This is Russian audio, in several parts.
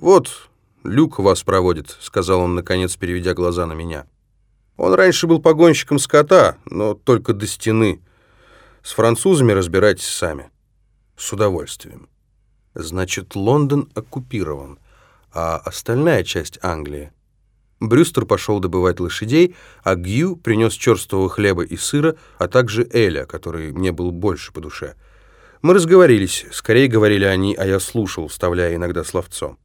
«Вот, Люк вас проводит», — сказал он, наконец, переведя глаза на меня. «Он раньше был погонщиком скота, но только до стены. С французами разбирайтесь сами». «С удовольствием». «Значит, Лондон оккупирован, а остальная часть Англии?» Брюстер пошел добывать лошадей, а Гью принес черствого хлеба и сыра, а также Эля, который мне был больше по душе. Мы разговорились, скорее говорили они, а я слушал, вставляя иногда словцом.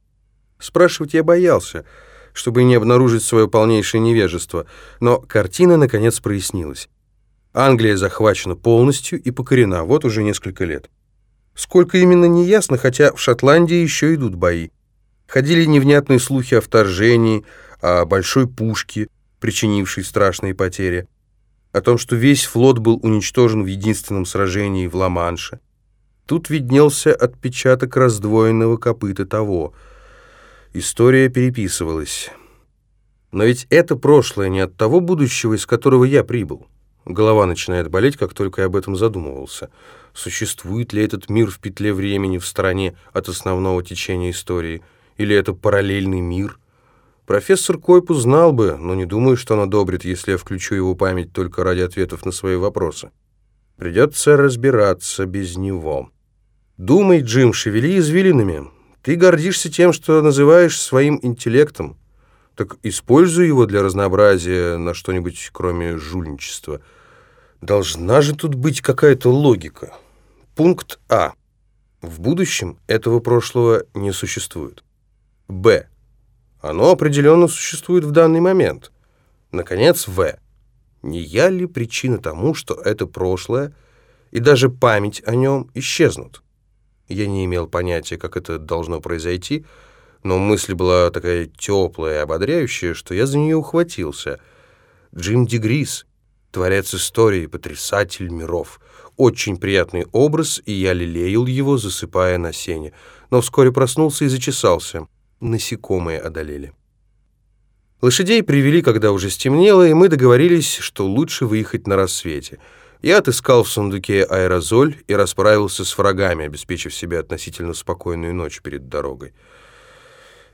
Спрашивать я боялся, чтобы не обнаружить свое полнейшее невежество, но картина, наконец, прояснилась. Англия захвачена полностью и покорена, вот уже несколько лет. Сколько именно неясно, хотя в Шотландии еще идут бои. Ходили невнятные слухи о вторжении, о большой пушке, причинившей страшные потери, о том, что весь флот был уничтожен в единственном сражении в Ла-Манше. Тут виднелся отпечаток раздвоенного копыта того. История переписывалась. Но ведь это прошлое не от того будущего, из которого я прибыл. Голова начинает болеть, как только я об этом задумывался. Существует ли этот мир в петле времени в стороне от основного течения истории? Или это параллельный мир – Профессор Койпу знал бы, но не думаю, что он одобрит, если я включу его память только ради ответов на свои вопросы. Придется разбираться без него. Думай, Джим, шевели извилинами. Ты гордишься тем, что называешь своим интеллектом. Так используй его для разнообразия на что-нибудь, кроме жульничества. Должна же тут быть какая-то логика. Пункт А. В будущем этого прошлого не существует. Б. Оно определенно существует в данный момент. Наконец, В. Не я ли причина тому, что это прошлое и даже память о нем исчезнут? Я не имел понятия, как это должно произойти, но мысль была такая теплая и ободряющая, что я за нее ухватился. Джим Дегрис, творец истории, потрясатель миров. Очень приятный образ, и я лелеял его, засыпая на сене. Но вскоре проснулся и зачесался насекомые одолели. Лошадей привели, когда уже стемнело, и мы договорились, что лучше выехать на рассвете. Я отыскал в сундуке аэрозоль и расправился с врагами, обеспечив себе относительно спокойную ночь перед дорогой.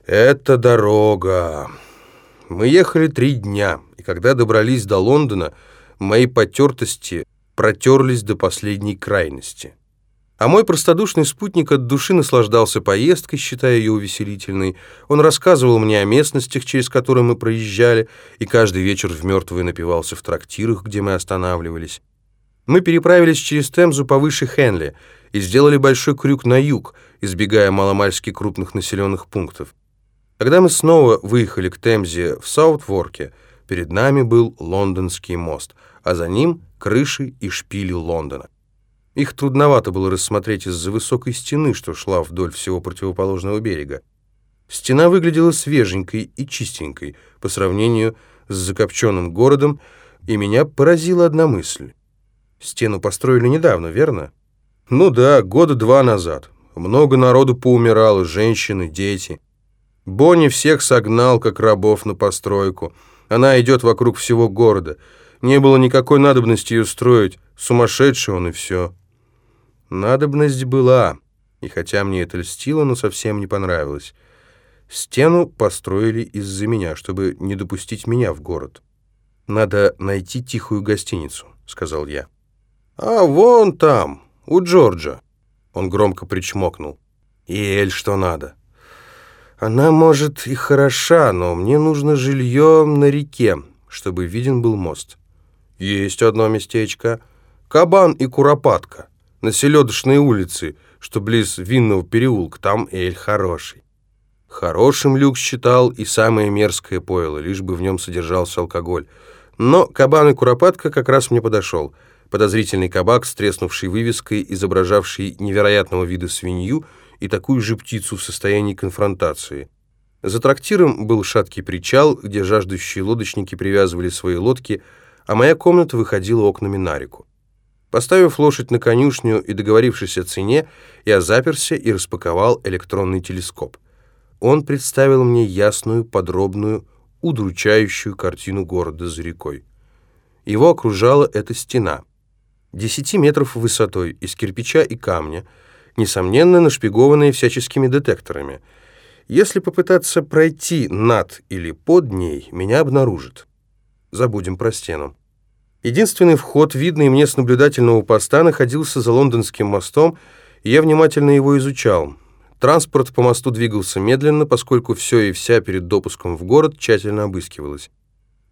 Это дорога. Мы ехали три дня, и когда добрались до Лондона, мои потертости протерлись до последней крайности. А мой простодушный спутник от души наслаждался поездкой, считая ее увеселительной. Он рассказывал мне о местностях, через которые мы проезжали, и каждый вечер в мертвые напивался в трактирах, где мы останавливались. Мы переправились через Темзу повыше Хенли и сделали большой крюк на юг, избегая маломальски крупных населенных пунктов. Когда мы снова выехали к Темзе в Саутворке, перед нами был Лондонский мост, а за ним крыши и шпили Лондона. Их трудновато было рассмотреть из-за высокой стены, что шла вдоль всего противоположного берега. Стена выглядела свеженькой и чистенькой по сравнению с закопченным городом, и меня поразила одна мысль. Стену построили недавно, верно? Ну да, года два назад. Много народу поумирало, женщины, дети. Бонни всех согнал, как рабов, на постройку. Она идет вокруг всего города. Не было никакой надобности ее строить. Сумасшедший он и все. Надобность была, и хотя мне это льстило, но совсем не понравилось. Стену построили из-за меня, чтобы не допустить меня в город. «Надо найти тихую гостиницу», — сказал я. «А вон там, у Джорджа». Он громко причмокнул. «И Эль что надо?» «Она, может, и хороша, но мне нужно жилье на реке, чтобы виден был мост». «Есть одно местечко. Кабан и Куропатка на Селедочной улице, что близ Винного переулка, там эль хороший. Хорошим Люк считал и самое мерзкое пойло, лишь бы в нем содержался алкоголь. Но кабан и куропатка как раз мне подошел. Подозрительный кабак с треснувшей вывеской, изображавший невероятного вида свинью и такую же птицу в состоянии конфронтации. За трактиром был шаткий причал, где жаждущие лодочники привязывали свои лодки, а моя комната выходила окнами на реку. Поставив лошадь на конюшню и договорившись о цене, я заперся и распаковал электронный телескоп. Он представил мне ясную, подробную, удручающую картину города за рекой. Его окружала эта стена. Десяти метров высотой, из кирпича и камня, несомненно нашпигованная всяческими детекторами. Если попытаться пройти над или под ней, меня обнаружат. Забудем про стену. Единственный вход, видный мне с наблюдательного поста, находился за лондонским мостом, и я внимательно его изучал. Транспорт по мосту двигался медленно, поскольку все и вся перед допуском в город тщательно обыскивалось.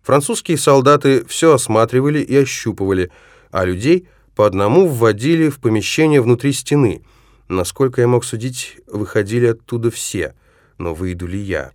Французские солдаты все осматривали и ощупывали, а людей по одному вводили в помещение внутри стены. Насколько я мог судить, выходили оттуда все, но выйду ли я?